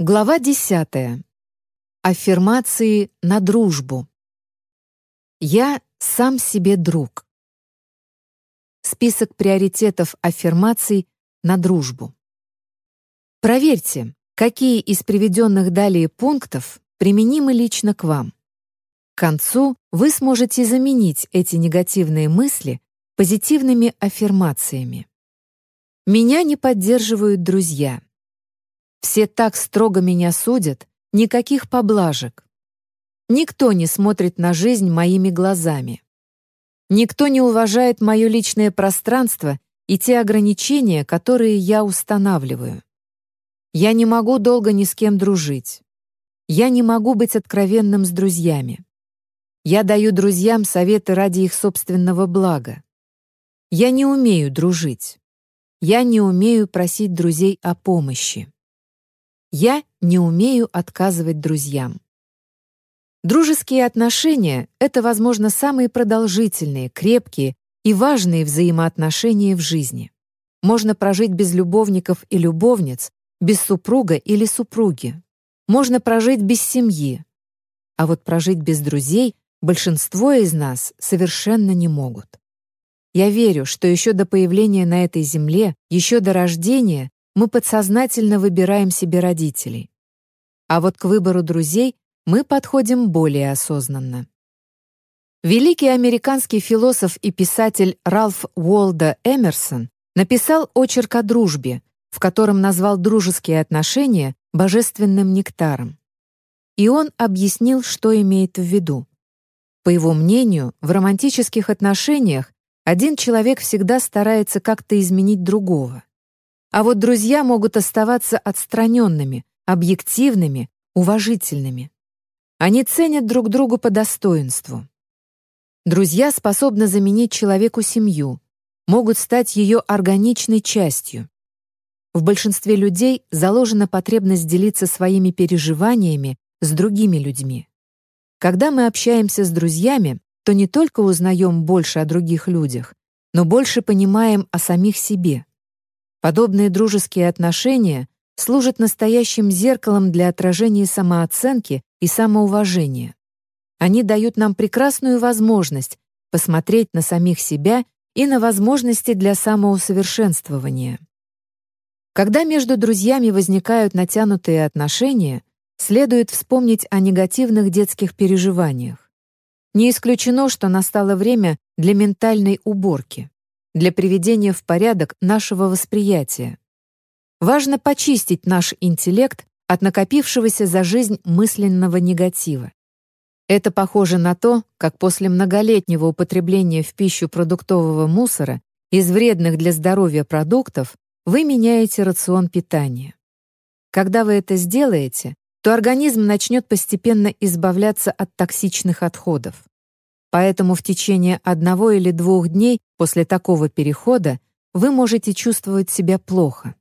Глава 10. Аффирмации на дружбу. Я сам себе друг. Список приоритетов аффирмаций на дружбу. Проверьте, какие из приведенных далее пунктов применимы лично к вам. К концу вы сможете заменить эти негативные мысли позитивными аффирмациями. Меня не поддерживают друзья. Все так строго меня судят, никаких поблажек. Никто не смотрит на жизнь моими глазами. Никто не уважает мое личное пространство и те ограничения, которые я устанавливаю. Я не могу долго ни с кем дружить. Я не могу быть откровенным с друзьями. Я даю друзьям советы ради их собственного блага. Я не умею дружить. Я не умею просить друзей о помощи. Я не умею отказывать друзьям. Дружеские отношения — это, возможно, самые продолжительные, крепкие и важные взаимоотношения в жизни. Можно прожить без любовников и любовниц, без супруга или супруги. Можно прожить без семьи. А вот прожить без друзей большинство из нас совершенно не могут. Я верю, что еще до появления на этой земле, еще до рождения, мы подсознательно выбираем себе родителей. А вот к выбору друзей мы подходим более осознанно. Великий американский философ и писатель Ральф Уолда Эмерсон написал очерк о дружбе, в котором назвал дружеские отношения божественным нектаром. И он объяснил, что имеет в виду. По его мнению, в романтических отношениях один человек всегда старается как-то изменить другого. А вот друзья могут оставаться отстраненными, объективными, уважительными. Они ценят друг друга по достоинству. Друзья способны заменить человеку семью, могут стать ее органичной частью. В большинстве людей заложена потребность делиться своими переживаниями с другими людьми. Когда мы общаемся с друзьями, то не только узнаем больше о других людях, но больше понимаем о самих себе. Подобные дружеские отношения служат настоящим зеркалом для отражения самооценки и самоуважения. Они дают нам прекрасную возможность посмотреть на самих себя и на возможности для самоусовершенствования. Когда между друзьями возникают натянутые отношения, следует вспомнить о негативных детских переживаниях. Не исключено, что настало время для ментальной уборки для приведения в порядок нашего восприятия. Важно почистить наш интеллект от накопившегося за жизнь мысленного негатива. Это похоже на то, как после многолетнего употребления в пищу продуктового мусора из вредных для здоровья продуктов вы меняете рацион питания. Когда вы это сделаете, то организм начнет постепенно избавляться от токсичных отходов. Поэтому в течение одного или двух дней после такого перехода вы можете чувствовать себя плохо.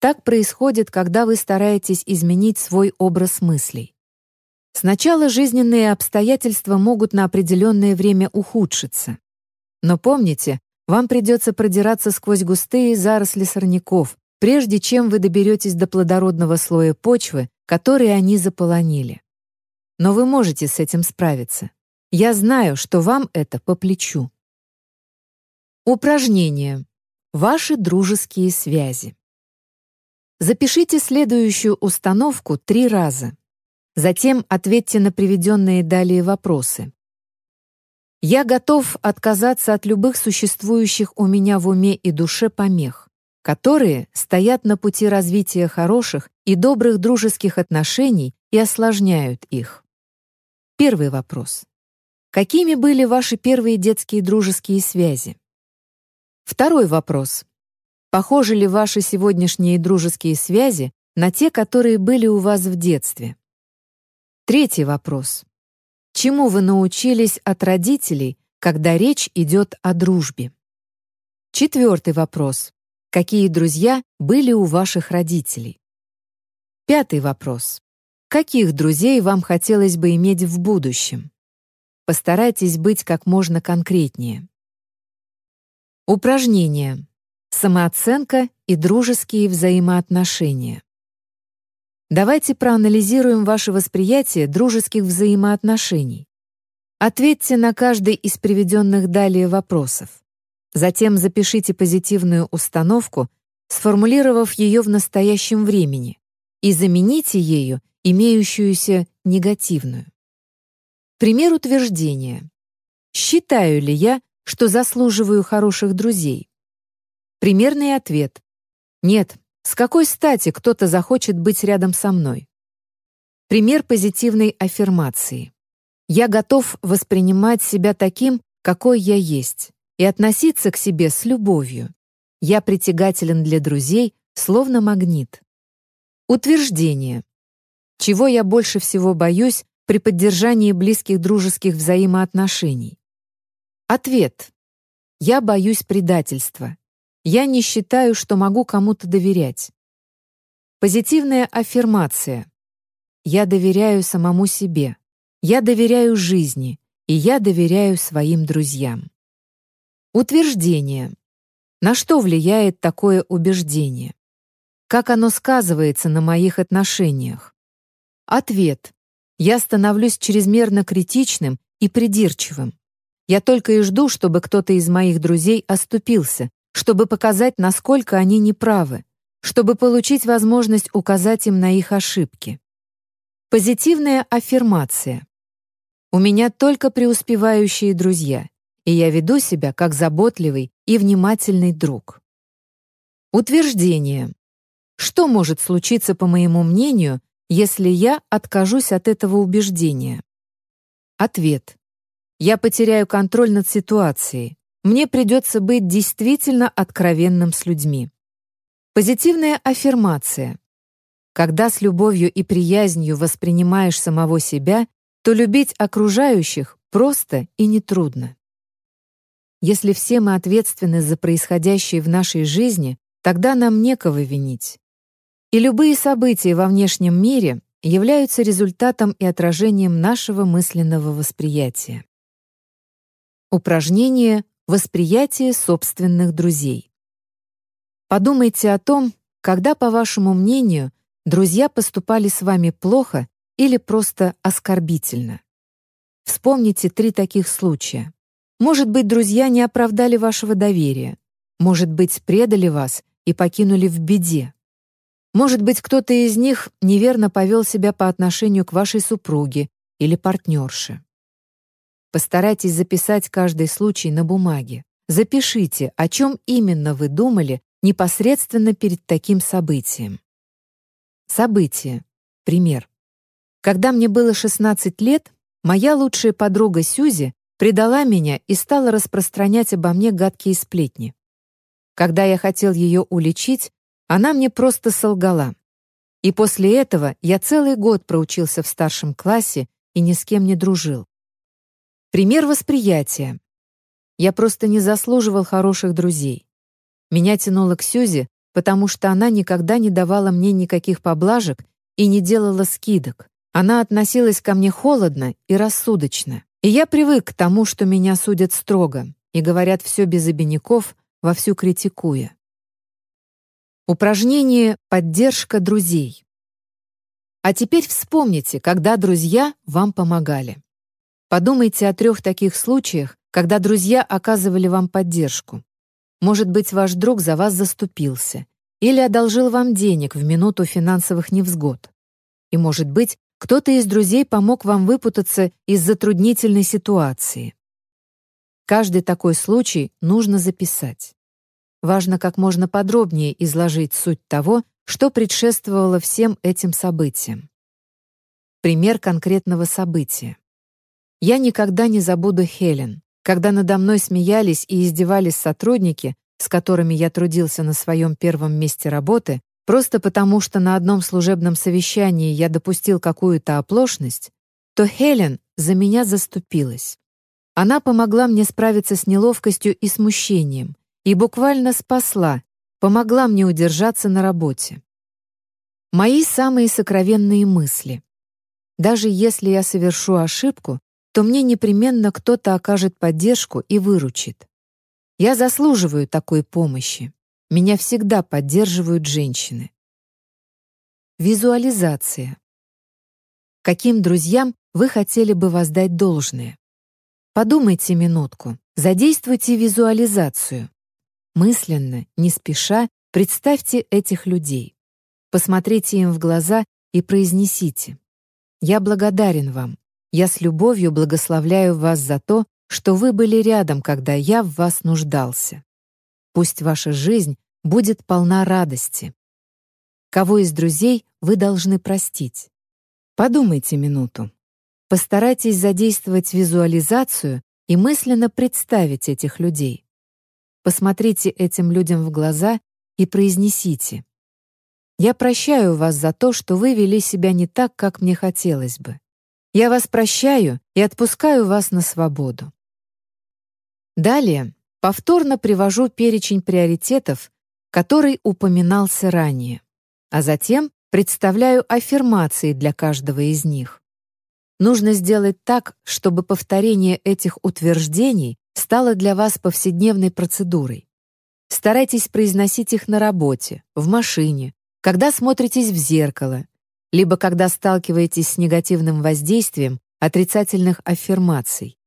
Так происходит, когда вы стараетесь изменить свой образ мыслей. Сначала жизненные обстоятельства могут на определенное время ухудшиться. Но помните, вам придется продираться сквозь густые заросли сорняков, прежде чем вы доберетесь до плодородного слоя почвы, который они заполонили. Но вы можете с этим справиться. Я знаю, что вам это по плечу. Упражнение. Ваши дружеские связи. Запишите следующую установку три раза. Затем ответьте на приведенные далее вопросы. Я готов отказаться от любых существующих у меня в уме и душе помех, которые стоят на пути развития хороших и добрых дружеских отношений и осложняют их. Первый вопрос. Какими были ваши первые детские дружеские связи? Второй вопрос. Похожи ли ваши сегодняшние дружеские связи на те, которые были у вас в детстве? Третий вопрос. Чему вы научились от родителей, когда речь идет о дружбе? Четвертый вопрос. Какие друзья были у ваших родителей? Пятый вопрос. Каких друзей вам хотелось бы иметь в будущем? Постарайтесь быть как можно конкретнее. Упражнение. Самооценка и дружеские взаимоотношения. Давайте проанализируем ваше восприятие дружеских взаимоотношений. Ответьте на каждый из приведенных далее вопросов. Затем запишите позитивную установку, сформулировав ее в настоящем времени, и замените ею имеющуюся негативную. Пример утверждения. Считаю ли я, что заслуживаю хороших друзей? Примерный ответ. Нет, с какой стати кто-то захочет быть рядом со мной? Пример позитивной аффирмации. Я готов воспринимать себя таким, какой я есть, и относиться к себе с любовью. Я притягателен для друзей, словно магнит. Утверждение. Чего я больше всего боюсь при поддержании близких дружеских взаимоотношений? Ответ. Я боюсь предательства. Я не считаю, что могу кому-то доверять. Позитивная аффирмация. Я доверяю самому себе. Я доверяю жизни. И я доверяю своим друзьям. Утверждение. На что влияет такое убеждение? Как оно сказывается на моих отношениях? Ответ. Я становлюсь чрезмерно критичным и придирчивым. Я только и жду, чтобы кто-то из моих друзей оступился, чтобы показать, насколько они неправы, чтобы получить возможность указать им на их ошибки. Позитивная аффирмация. У меня только преуспевающие друзья и я веду себя как заботливый и внимательный друг. Утверждение. Что может случиться, по моему мнению, если я откажусь от этого убеждения? Ответ. Я потеряю контроль над ситуацией. Мне придется быть действительно откровенным с людьми. Позитивная аффирмация. Когда с любовью и приязнью воспринимаешь самого себя, то любить окружающих просто и нетрудно. Если все мы ответственны за происходящее в нашей жизни, тогда нам некого винить. И любые события во внешнем мире являются результатом и отражением нашего мысленного восприятия. Упражнение «Восприятие собственных друзей». Подумайте о том, когда, по вашему мнению, друзья поступали с вами плохо или просто оскорбительно. Вспомните три таких случая. Может быть, друзья не оправдали вашего доверия. Может быть, предали вас и покинули в беде. Может быть, кто-то из них неверно повел себя по отношению к вашей супруге или партнерше. Постарайтесь записать каждый случай на бумаге. Запишите, о чем именно вы думали непосредственно перед таким событием. Событие. Пример. Когда мне было 16 лет, моя лучшая подруга Сюзи предала меня и стала распространять обо мне гадкие сплетни. Когда я хотел ее уличить, она мне просто солгала. И после этого я целый год проучился в старшем классе и ни с кем не дружил. Пример восприятия. Я просто не заслуживал хороших друзей. Меня тянуло к Сюзе, потому что она никогда не давала мне никаких поблажек и не делала скидок. Она относилась ко мне холодно и рассудочно. И я привык к тому, что меня судят строго и говорят все без обиняков, вовсю критикуя. Упражнение «Поддержка друзей». А теперь вспомните, когда друзья вам помогали. Подумайте о трех таких случаях, когда друзья оказывали вам поддержку. Может быть, ваш друг за вас заступился или одолжил вам денег в минуту финансовых невзгод. И, может быть, кто-то из друзей помог вам выпутаться из затруднительной ситуации. Каждый такой случай нужно записать. Важно как можно подробнее изложить суть того, что предшествовало всем этим событиям. Пример конкретного события. Я никогда не забуду Хелен, когда надо мной смеялись и издевались сотрудники, с которыми я трудился на своем первом месте работы, Просто потому, что на одном служебном совещании я допустил какую-то оплошность, то Хелен за меня заступилась. Она помогла мне справиться с неловкостью и смущением и буквально спасла, помогла мне удержаться на работе. Мои самые сокровенные мысли. Даже если я совершу ошибку, то мне непременно кто-то окажет поддержку и выручит. Я заслуживаю такой помощи. Меня всегда поддерживают женщины. Визуализация. Каким друзьям вы хотели бы воздать должное? Подумайте минутку, задействуйте визуализацию. Мысленно, не спеша, представьте этих людей. Посмотрите им в глаза и произнесите «Я благодарен вам. Я с любовью благословляю вас за то, что вы были рядом, когда я в вас нуждался. Пусть ваша жизнь будет полна радости. Кого из друзей вы должны простить? Подумайте минуту. Постарайтесь задействовать визуализацию и мысленно представить этих людей. Посмотрите этим людям в глаза и произнесите. «Я прощаю вас за то, что вы вели себя не так, как мне хотелось бы. Я вас прощаю и отпускаю вас на свободу». Далее повторно привожу перечень приоритетов, который упоминался ранее, а затем представляю аффирмации для каждого из них. Нужно сделать так, чтобы повторение этих утверждений стало для вас повседневной процедурой. Старайтесь произносить их на работе, в машине, когда смотритесь в зеркало, либо когда сталкиваетесь с негативным воздействием отрицательных аффирмаций.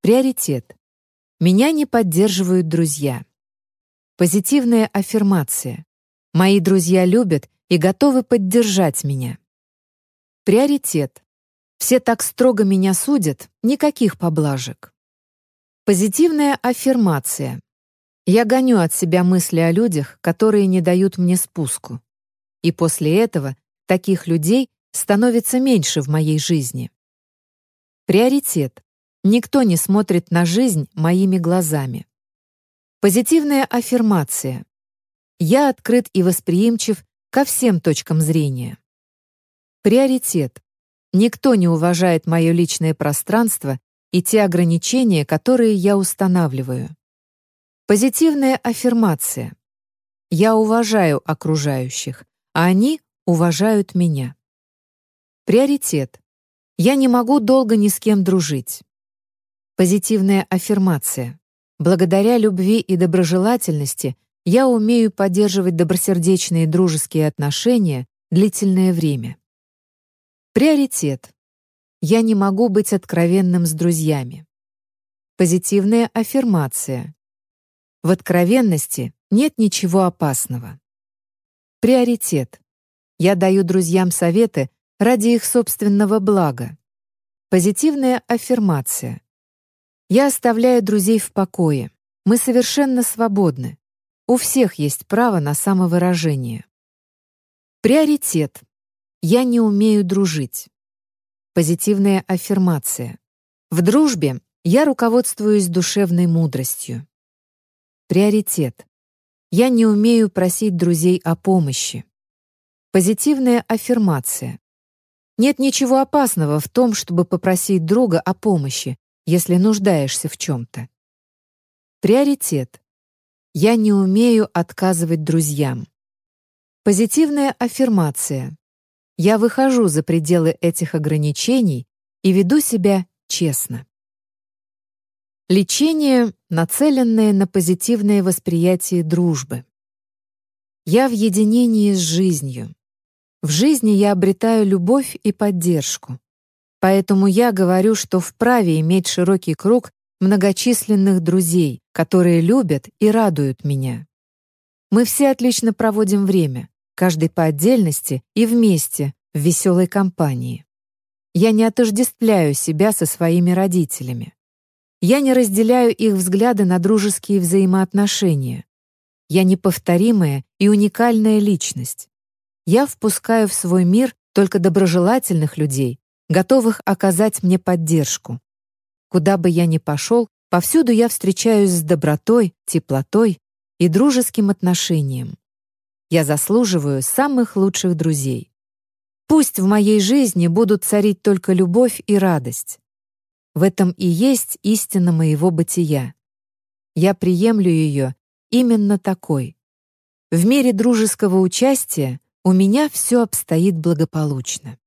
Приоритет. Меня не поддерживают друзья. Позитивная аффирмация. Мои друзья любят и готовы поддержать меня. Приоритет. Все так строго меня судят, никаких поблажек. Позитивная аффирмация. Я гоню от себя мысли о людях, которые не дают мне спуску. И после этого таких людей становится меньше в моей жизни. Приоритет. Никто не смотрит на жизнь моими глазами. Позитивная аффирмация. Я открыт и восприимчив ко всем точкам зрения. Приоритет. Никто не уважает мое личное пространство и те ограничения, которые я устанавливаю. Позитивная аффирмация. Я уважаю окружающих, а они уважают меня. Приоритет. Я не могу долго ни с кем дружить. Позитивная аффирмация. Благодаря любви и доброжелательности я умею поддерживать добросердечные дружеские отношения длительное время. Приоритет. Я не могу быть откровенным с друзьями. Позитивная аффирмация. В откровенности нет ничего опасного. Приоритет. Я даю друзьям советы ради их собственного блага. Позитивная аффирмация. Я оставляю друзей в покое. Мы совершенно свободны. У всех есть право на самовыражение. Приоритет. Я не умею дружить. Позитивная аффирмация. В дружбе я руководствуюсь душевной мудростью. Приоритет. Я не умею просить друзей о помощи. Позитивная аффирмация. Нет ничего опасного в том, чтобы попросить друга о помощи, если нуждаешься в чем-то. Приоритет. Я не умею отказывать друзьям. Позитивная аффирмация. Я выхожу за пределы этих ограничений и веду себя честно. Лечение, нацеленное на позитивное восприятие дружбы. Я в единении с жизнью. В жизни я обретаю любовь и поддержку. Поэтому я говорю, что вправе иметь широкий круг многочисленных друзей, которые любят и радуют меня. Мы все отлично проводим время, каждый по отдельности и вместе, в веселой компании. Я не отождествляю себя со своими родителями. Я не разделяю их взгляды на дружеские взаимоотношения. Я неповторимая и уникальная личность. Я впускаю в свой мир только доброжелательных людей, готовых оказать мне поддержку. Куда бы я ни пошел, повсюду я встречаюсь с добротой, теплотой и дружеским отношением. Я заслуживаю самых лучших друзей. Пусть в моей жизни будут царить только любовь и радость. В этом и есть истина моего бытия. Я приемлю ее именно такой. В мире дружеского участия у меня все обстоит благополучно.